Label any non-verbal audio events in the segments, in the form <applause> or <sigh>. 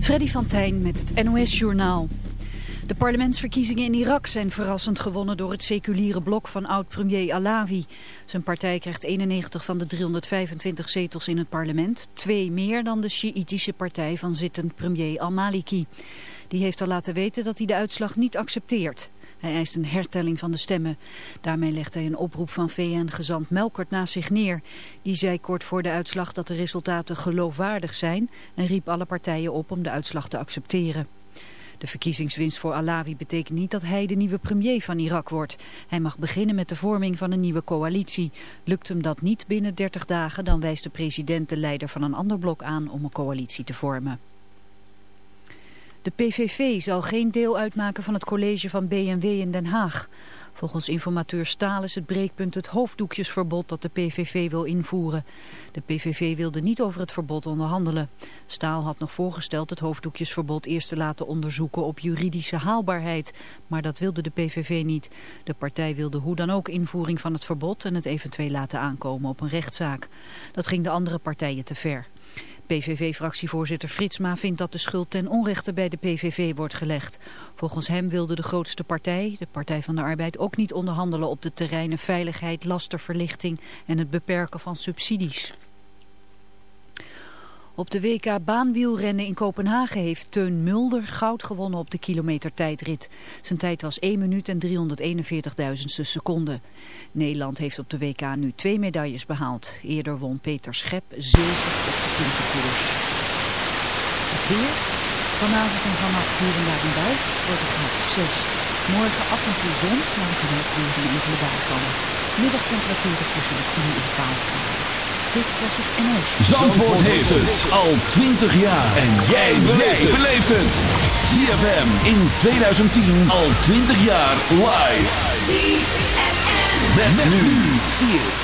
Freddy van Tijn met het NOS-journaal. De parlementsverkiezingen in Irak zijn verrassend gewonnen door het seculiere blok van oud-premier Alawi. Zijn partij krijgt 91 van de 325 zetels in het parlement, twee meer dan de Sjiïtische partij van zittend premier al-Maliki. Die heeft al laten weten dat hij de uitslag niet accepteert. Hij eist een hertelling van de stemmen. Daarmee legt hij een oproep van VN-gezant Melkert naast zich neer. Die zei kort voor de uitslag dat de resultaten geloofwaardig zijn... en riep alle partijen op om de uitslag te accepteren. De verkiezingswinst voor Alawi betekent niet dat hij de nieuwe premier van Irak wordt. Hij mag beginnen met de vorming van een nieuwe coalitie. Lukt hem dat niet binnen 30 dagen, dan wijst de president de leider van een ander blok aan om een coalitie te vormen. De PVV zal geen deel uitmaken van het college van BMW in Den Haag. Volgens informateur Staal is het breekpunt het hoofddoekjesverbod dat de PVV wil invoeren. De PVV wilde niet over het verbod onderhandelen. Staal had nog voorgesteld het hoofddoekjesverbod eerst te laten onderzoeken op juridische haalbaarheid. Maar dat wilde de PVV niet. De partij wilde hoe dan ook invoering van het verbod en het eventueel laten aankomen op een rechtszaak. Dat ging de andere partijen te ver. PVV-fractievoorzitter Fritsma vindt dat de schuld ten onrechte bij de PVV wordt gelegd. Volgens hem wilde de grootste partij, de Partij van de Arbeid, ook niet onderhandelen op de terreinen veiligheid, lasterverlichting en het beperken van subsidies. Op de WK baanwielrennen in Kopenhagen heeft Teun Mulder goud gewonnen op de kilometer-tijdrit. Zijn tijd was 1 minuut en 341.000ste seconden. Nederland heeft op de WK nu twee medailles behaald. Eerder won Peter Schep zilver op de puntenkoers. Het weer. Vanavond en vannacht hier en daar een bui. Wordt het graad 6. Morgen af en toe zon, maar het ook weer een enkele bui vallen. Middagtemperatuur tussen de 10 en 12 graden. Dit was het NOS. Zandvoort, heeft het al 20 jaar. En jij beleeft het. ZFM in 2010 al 20 jaar live. ZFM. Met, met nu. Zie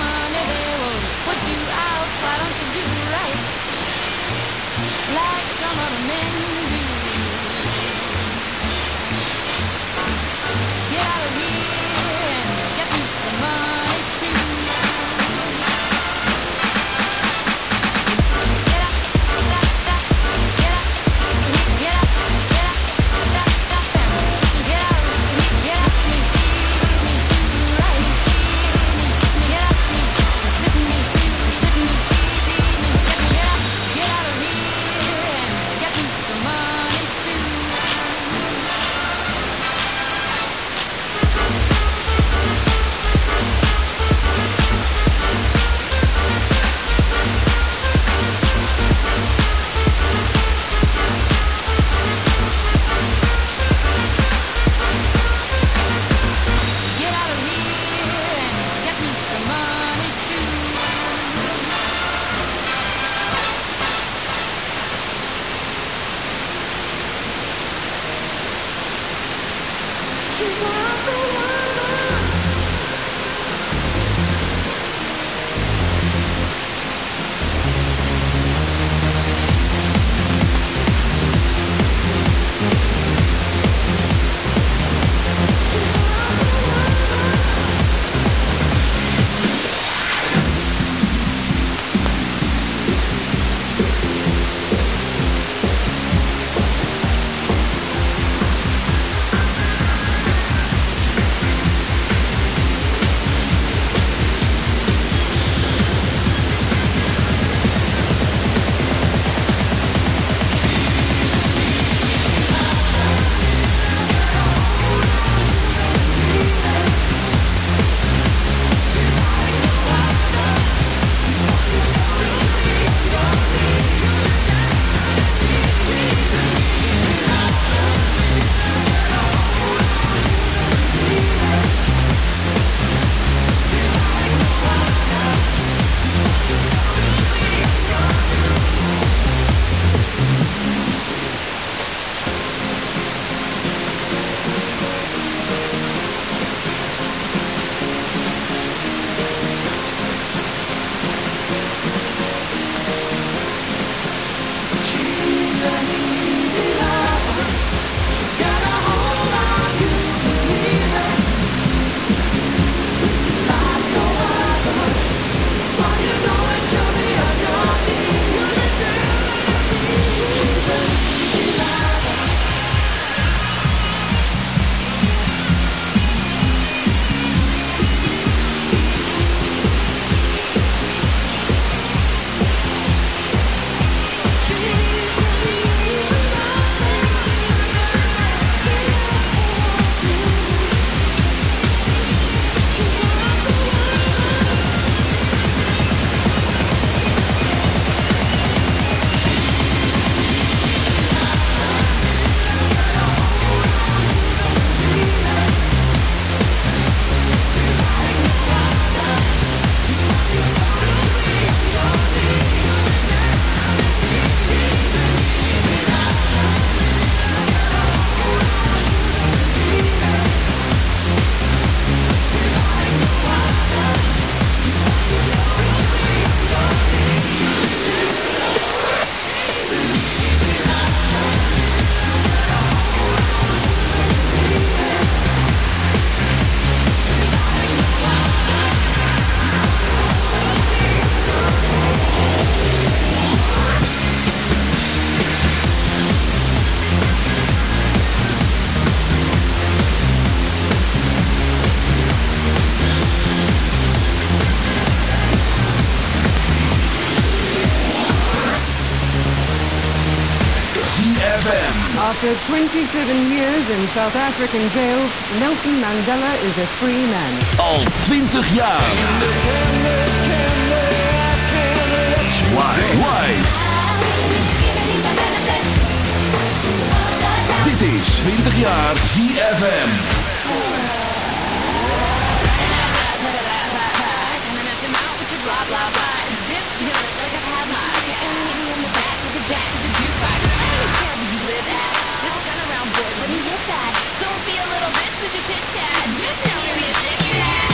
they will put you out. Why don't you do right? Like some other men. After 27 years in South African jail, Nelson Mandela is a free man. Al 20 jaar. Live. Dit is 20 jaar ZFM. Blah, blah, blah. Music.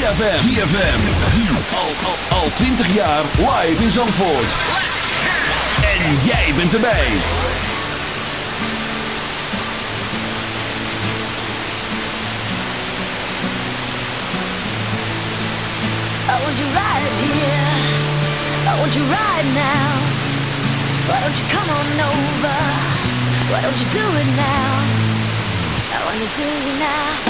ZFM. ZFM. Al, al, al 20 jaar live in Zandvoort. En jij bent erbij. I want you right here. I want you right now. Why don't you come on over? Why don't you do it now? I wanna do you now.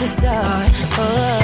the start. Oh.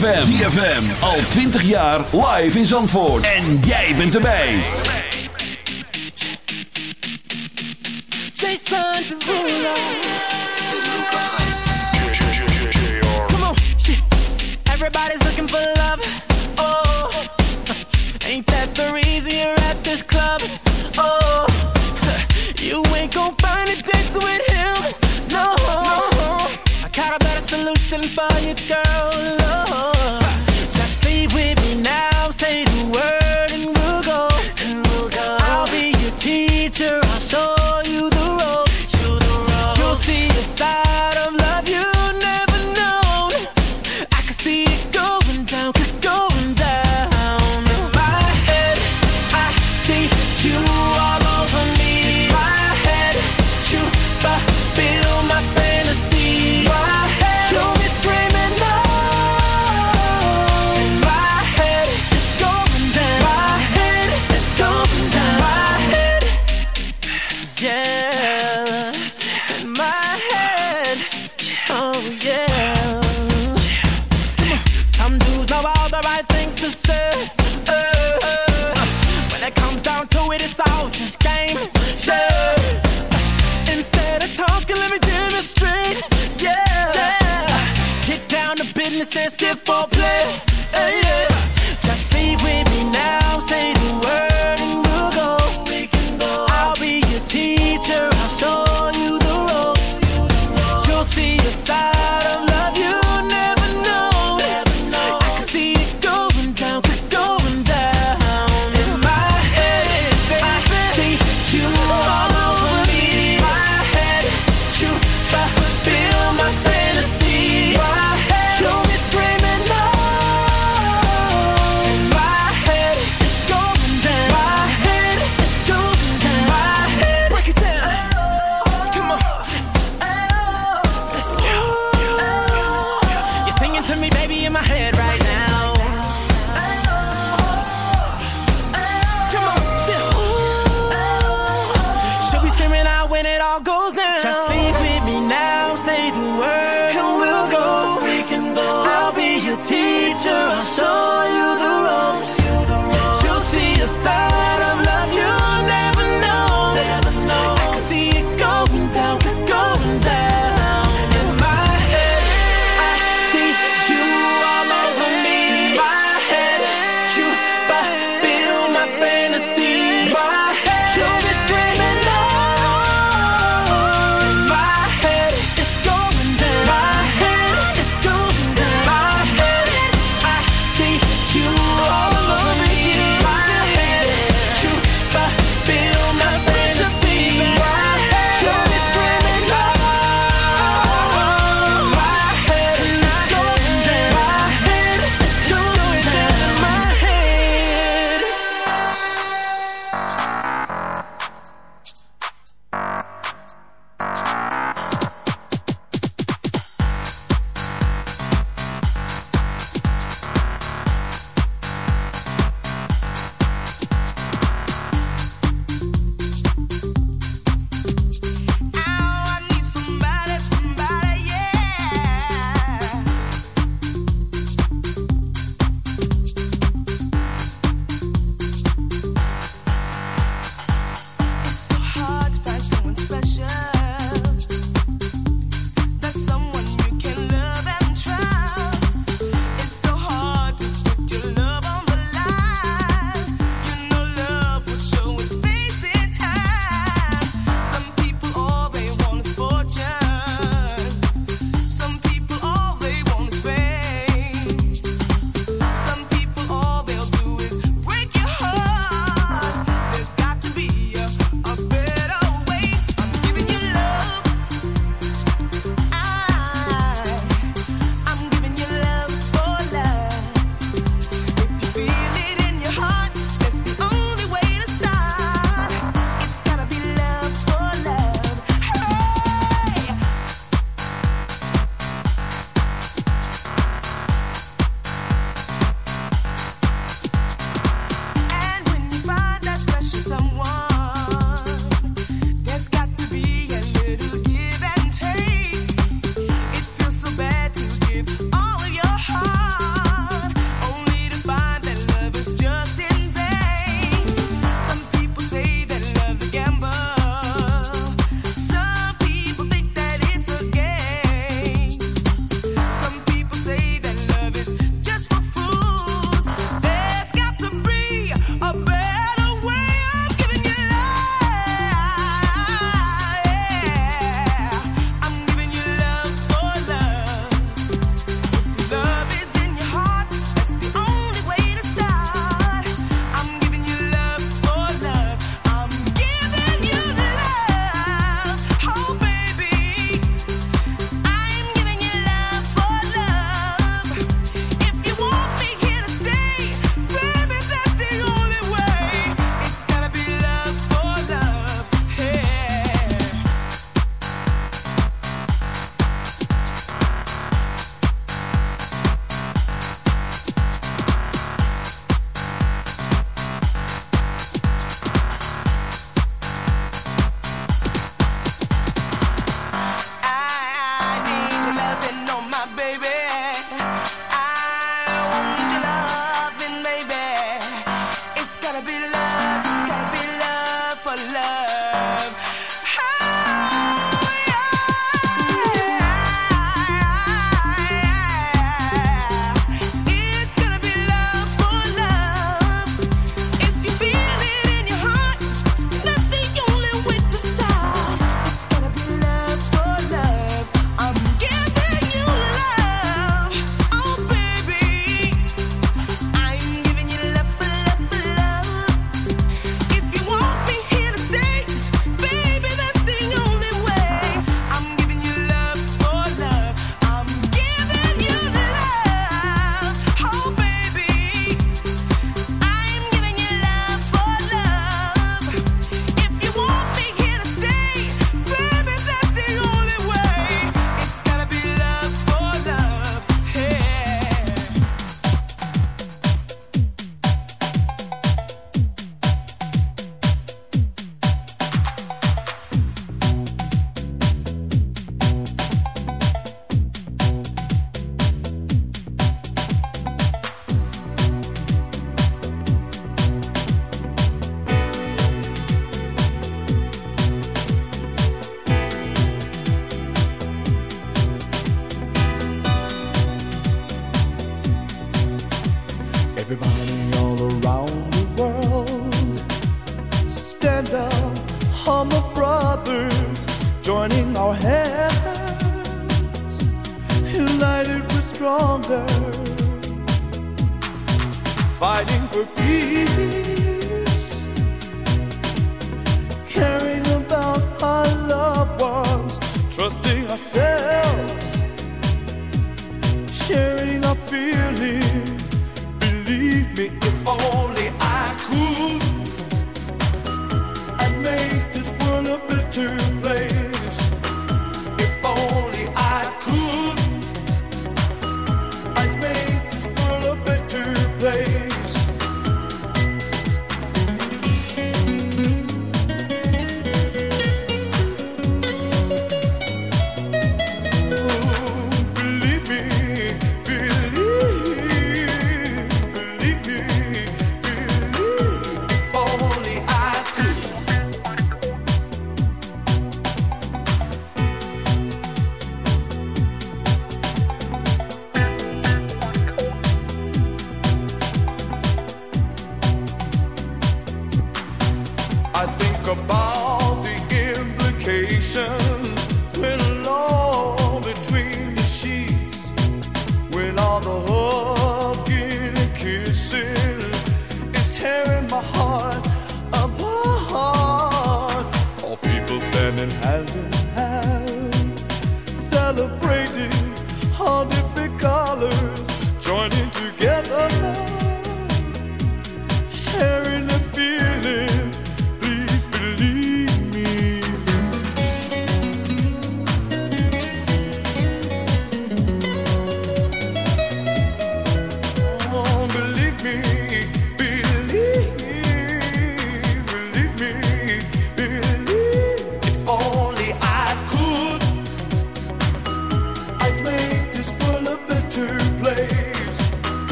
ZFM. ZFM. Al 20 jaar live in Zandvoort. En jij bent erbij. Jason Derulo. Come on. Everybody's looking for love. Oh, ain't that the reason you're at this club? Oh, <laughs> you ain't gonna find a date with him. No, no. I got a better solution for you, girl.